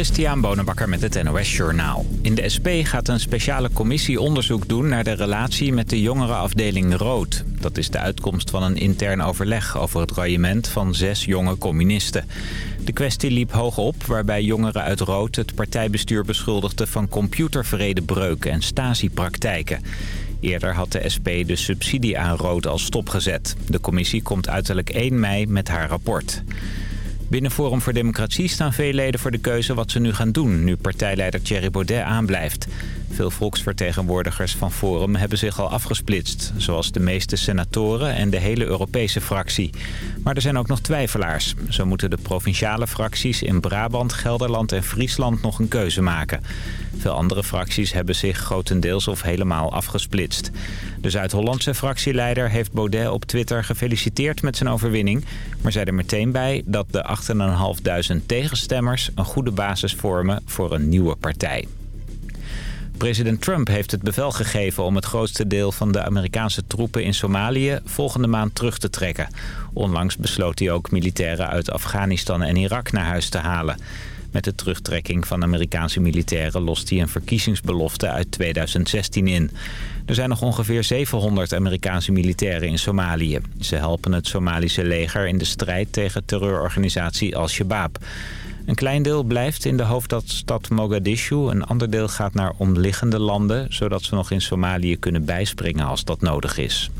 Christian Bonenbakker met het NOS Journaal. In de SP gaat een speciale commissie onderzoek doen naar de relatie met de jongerenafdeling Rood. Dat is de uitkomst van een intern overleg over het royement van zes jonge communisten. De kwestie liep hoog op waarbij jongeren uit Rood het partijbestuur beschuldigden van computervredebreuk en statiepraktijken. Eerder had de SP de subsidie aan Rood al stopgezet. De commissie komt uiterlijk 1 mei met haar rapport. Binnen Forum voor Democratie staan veel leden voor de keuze wat ze nu gaan doen... nu partijleider Thierry Baudet aanblijft. Veel volksvertegenwoordigers van Forum hebben zich al afgesplitst... zoals de meeste senatoren en de hele Europese fractie. Maar er zijn ook nog twijfelaars. Zo moeten de provinciale fracties in Brabant, Gelderland en Friesland nog een keuze maken. Veel andere fracties hebben zich grotendeels of helemaal afgesplitst. De Zuid-Hollandse fractieleider heeft Baudet op Twitter gefeliciteerd met zijn overwinning... maar zei er meteen bij dat de 8.500 tegenstemmers een goede basis vormen voor een nieuwe partij. President Trump heeft het bevel gegeven om het grootste deel van de Amerikaanse troepen in Somalië volgende maand terug te trekken. Onlangs besloot hij ook militairen uit Afghanistan en Irak naar huis te halen. Met de terugtrekking van Amerikaanse militairen lost hij een verkiezingsbelofte uit 2016 in. Er zijn nog ongeveer 700 Amerikaanse militairen in Somalië. Ze helpen het Somalische leger in de strijd tegen terreurorganisatie Al-Shabaab. Een klein deel blijft in de hoofdstad Mogadishu. Een ander deel gaat naar omliggende landen... zodat ze nog in Somalië kunnen bijspringen als dat nodig is.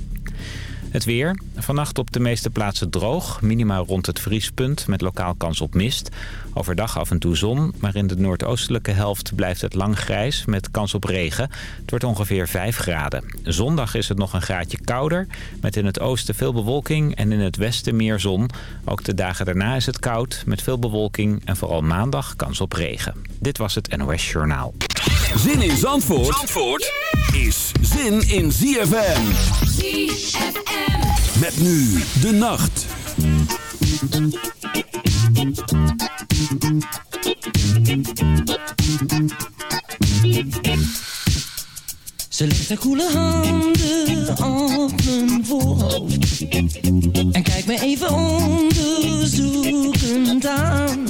Het weer. Vannacht op de meeste plaatsen droog. Minima rond het vriespunt met lokaal kans op mist. Overdag af en toe zon, maar in de noordoostelijke helft blijft het lang grijs met kans op regen. Het wordt ongeveer 5 graden. Zondag is het nog een graadje kouder, met in het oosten veel bewolking en in het westen meer zon. Ook de dagen daarna is het koud, met veel bewolking en vooral maandag kans op regen. Dit was het NOS Journaal. Zin in Zandvoort, Zandvoort is zin in ZFM. ZFM. Met nu de nacht. Ze legt haar koele handen op mijn voorhoofd En kijkt me even onderzoekend aan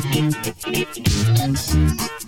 Thank you.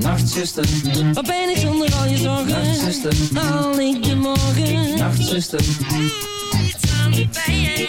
Nachtzuster, Wat ben ik zonder al je zorgen? Nachtzuster, Haal ik de morgen? Nachtzuster, iets aan de pijn.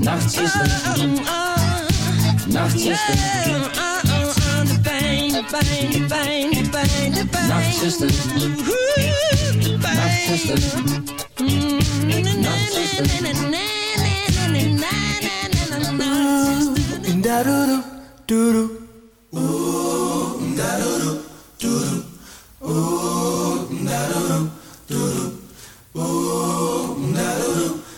Nachtzuster. Nachtzuster. De pijn, de pijn, ooh.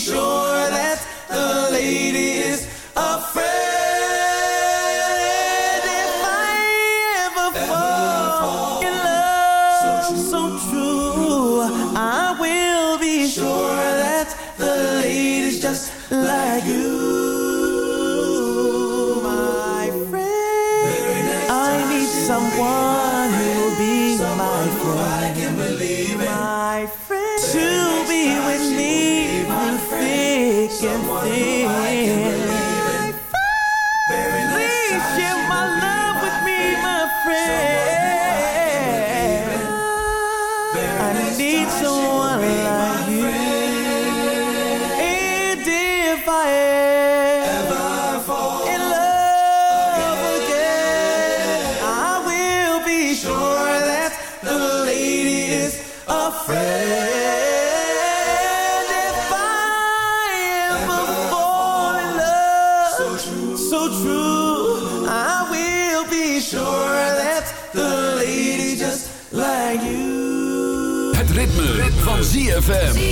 sure that the lady ZFM.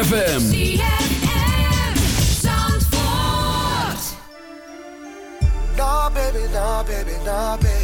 ZFM. Nah, baby, nah, baby, nah, baby.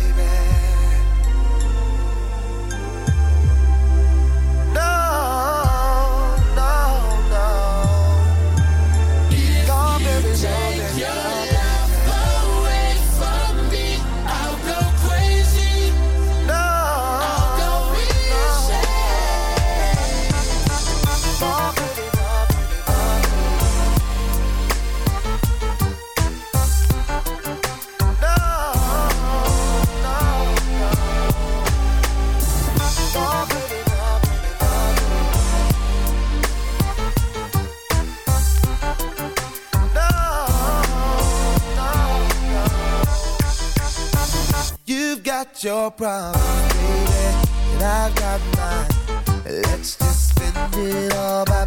got your problem, baby, and I got mine. Let's just spend it all by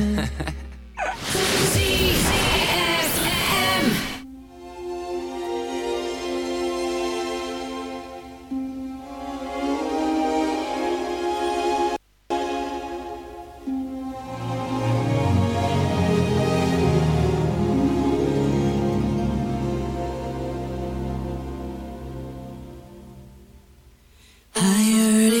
I heard it.